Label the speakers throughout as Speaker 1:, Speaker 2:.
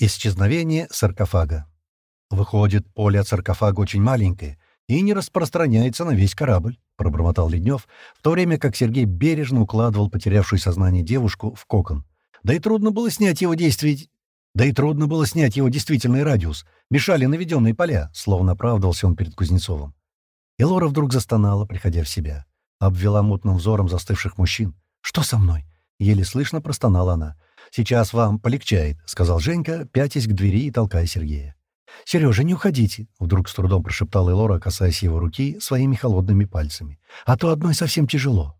Speaker 1: Исчезновение саркофага. Выходит, поле от саркофага очень маленькое и не распространяется на весь корабль, пробормотал Леднев, в то время как Сергей бережно укладывал потерявшую сознание девушку в кокон. Да и трудно было снять его действий... Да и трудно было снять его действительный радиус. Мешали наведенные поля, словно оправдывался он перед Кузнецовым. И Лора вдруг застонала, приходя в себя. Обвела мутным взором застывших мужчин. «Что со мной?» Еле слышно простонала она. «Сейчас вам полегчает», — сказал Женька, пятясь к двери и толкая Сергея. «Сережа, не уходите», — вдруг с трудом прошептала Элора, касаясь его руки своими холодными пальцами. «А то одной совсем тяжело».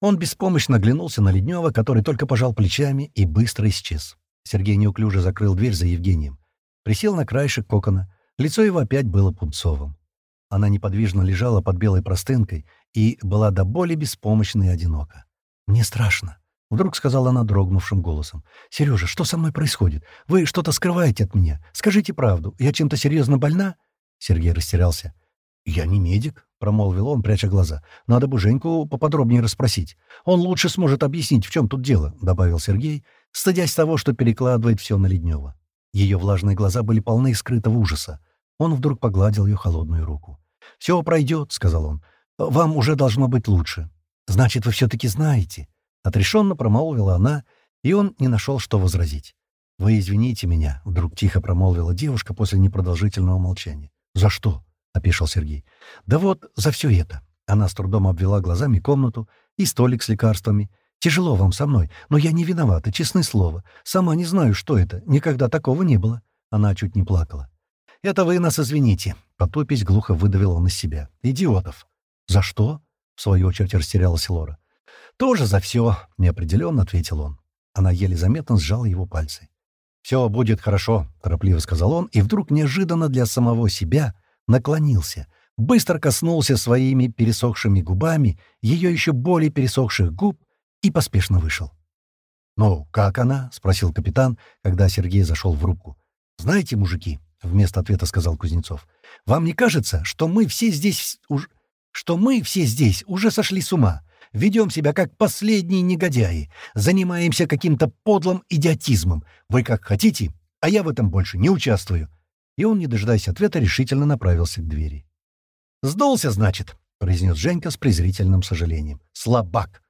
Speaker 1: Он беспомощно оглянулся на Леднева, который только пожал плечами и быстро исчез. Сергей неуклюже закрыл дверь за Евгением. Присел на краешек кокона. Лицо его опять было пунцовым. Она неподвижно лежала под белой простынкой и была до боли беспомощна и одинока. «Мне страшно», Вдруг сказала она дрогнувшим голосом. «Сережа, что со мной происходит? Вы что-то скрываете от меня. Скажите правду. Я чем-то серьезно больна?» Сергей растерялся. «Я не медик», — промолвил он, пряча глаза. «Надо бы Женьку поподробнее расспросить. Он лучше сможет объяснить, в чем тут дело», — добавил Сергей, стыдясь того, что перекладывает все на Леднева. Ее влажные глаза были полны скрытого ужаса. Он вдруг погладил ее холодную руку. «Все пройдет», — сказал он. «Вам уже должно быть лучше. Значит, вы все-таки знаете». Отрешенно промолвила она, и он не нашел, что возразить. «Вы извините меня», — вдруг тихо промолвила девушка после непродолжительного молчания. «За что?» — опешил Сергей. «Да вот, за все это». Она с трудом обвела глазами комнату и столик с лекарствами. «Тяжело вам со мной, но я не виновата, честное слово. Сама не знаю, что это. Никогда такого не было». Она чуть не плакала. «Это вы нас извините», — потупись глухо выдавил он из себя. «Идиотов». «За что?» — в свою очередь растерялась Лора. «Тоже за все», — неопределенно ответил он. Она еле заметно сжала его пальцы. «Все будет хорошо», — торопливо сказал он, и вдруг неожиданно для самого себя наклонился, быстро коснулся своими пересохшими губами ее еще более пересохших губ и поспешно вышел. «Ну, как она?» — спросил капитан, когда Сергей зашел в рубку. «Знаете, мужики», — вместо ответа сказал Кузнецов, «вам не кажется, что мы все здесь уж... что мы все здесь уже сошли с ума? Ведем себя как последние негодяи, занимаемся каким-то подлым идиотизмом. Вы как хотите, а я в этом больше не участвую». И он, не дожидаясь ответа, решительно направился к двери. «Сдулся, значит», — произнес Женька с презрительным сожалением. «Слабак!»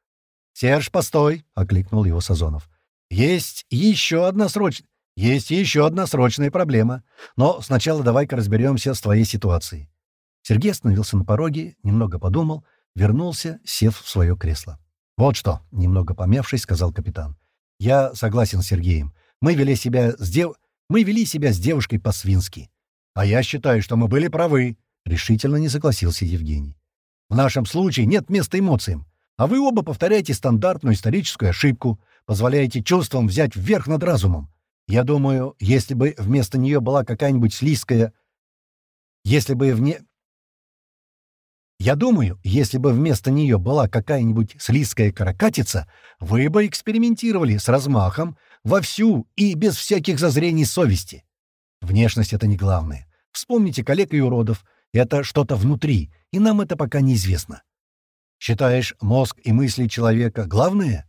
Speaker 1: «Серж, постой!» — окликнул его Сазонов. «Есть еще одна срочная... Есть еще одна срочная проблема. Но сначала давай-ка разберемся с твоей ситуацией». Сергей остановился на пороге, немного подумал — вернулся, сев в свое кресло. «Вот что», — немного помявшись, сказал капитан. «Я согласен с Сергеем. Мы вели себя с дев... Мы вели себя с девушкой по-свински. А я считаю, что мы были правы», — решительно не согласился Евгений. «В нашем случае нет места эмоциям, а вы оба повторяете стандартную историческую ошибку, позволяете чувствам взять вверх над разумом. Я думаю, если бы вместо нее была какая-нибудь слизкая... Если бы вне... Я думаю, если бы вместо нее была какая-нибудь слизкая каракатица, вы бы экспериментировали с размахом, вовсю и без всяких зазрений совести. Внешность — это не главное. Вспомните коллег и уродов. Это что-то внутри, и нам это пока неизвестно. Считаешь, мозг и мысли человека — главное?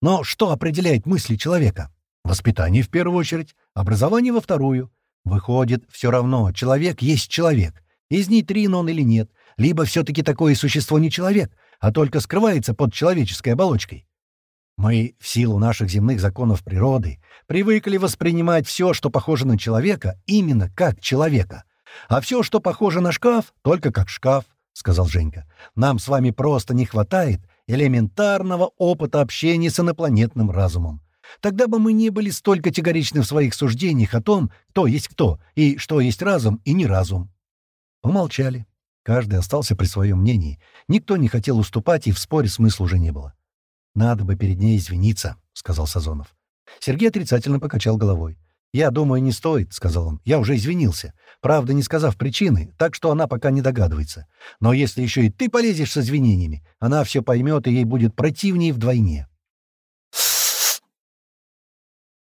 Speaker 1: Но что определяет мысли человека? Воспитание в первую очередь, образование во вторую. Выходит, все равно, человек есть человек. Из нейтрин он или нет — либо все-таки такое существо не человек, а только скрывается под человеческой оболочкой. Мы, в силу наших земных законов природы, привыкли воспринимать все, что похоже на человека, именно как человека, а все, что похоже на шкаф, только как шкаф, — сказал Женька. Нам с вами просто не хватает элементарного опыта общения с инопланетным разумом. Тогда бы мы не были столь категоричны в своих суждениях о том, кто есть кто, и что есть разум и не разум. Помолчали. Каждый остался при своем мнении. Никто не хотел уступать, и в споре смысла уже не было. «Надо бы перед ней извиниться», — сказал Сазонов. Сергей отрицательно покачал головой. «Я думаю, не стоит», — сказал он. «Я уже извинился. Правда, не сказав причины, так что она пока не догадывается. Но если еще и ты полезешь с извинениями, она все поймет, и ей будет противнее вдвойне».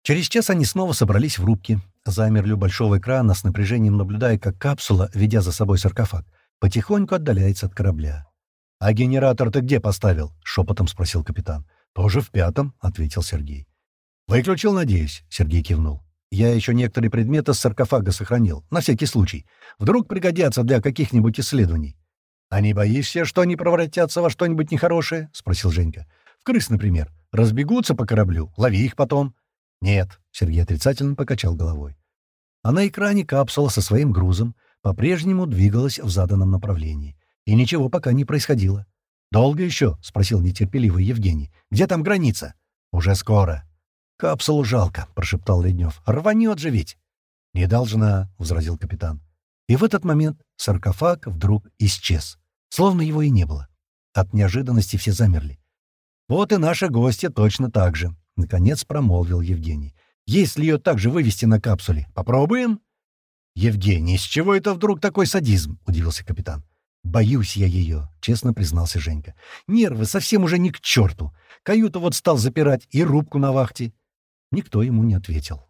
Speaker 1: Через час они снова собрались в рубке. Замерли у большого экрана с напряжением, наблюдая, как капсула, ведя за собой саркофаг, потихоньку отдаляется от корабля. «А генератор ты где поставил?» — шепотом спросил капитан. «Тоже в пятом», — ответил Сергей. «Выключил, надеюсь», — Сергей кивнул. «Я еще некоторые предметы с саркофага сохранил, на всякий случай. Вдруг пригодятся для каких-нибудь исследований». «А не боишься, что они превратятся во что-нибудь нехорошее?» — спросил Женька. «В крыс, например. Разбегутся по кораблю, лови их потом». «Нет», — Сергей отрицательно покачал головой. А на экране капсула со своим грузом по-прежнему двигалась в заданном направлении. И ничего пока не происходило. «Долго еще?» — спросил нетерпеливый Евгений. «Где там граница?» «Уже скоро». «Капсулу жалко», — прошептал Леднев. «Рванет же ведь!» «Не должна», — возразил капитан. И в этот момент саркофаг вдруг исчез, словно его и не было. От неожиданности все замерли. «Вот и наша гостья точно так же», — наконец промолвил Евгений. «Если ее также вывести на капсуле, попробуем?» «Евгений, с чего это вдруг такой садизм?» — удивился капитан. «Боюсь я ее», — честно признался Женька. «Нервы совсем уже не к черту. Каюту вот стал запирать и рубку на вахте». Никто ему не ответил.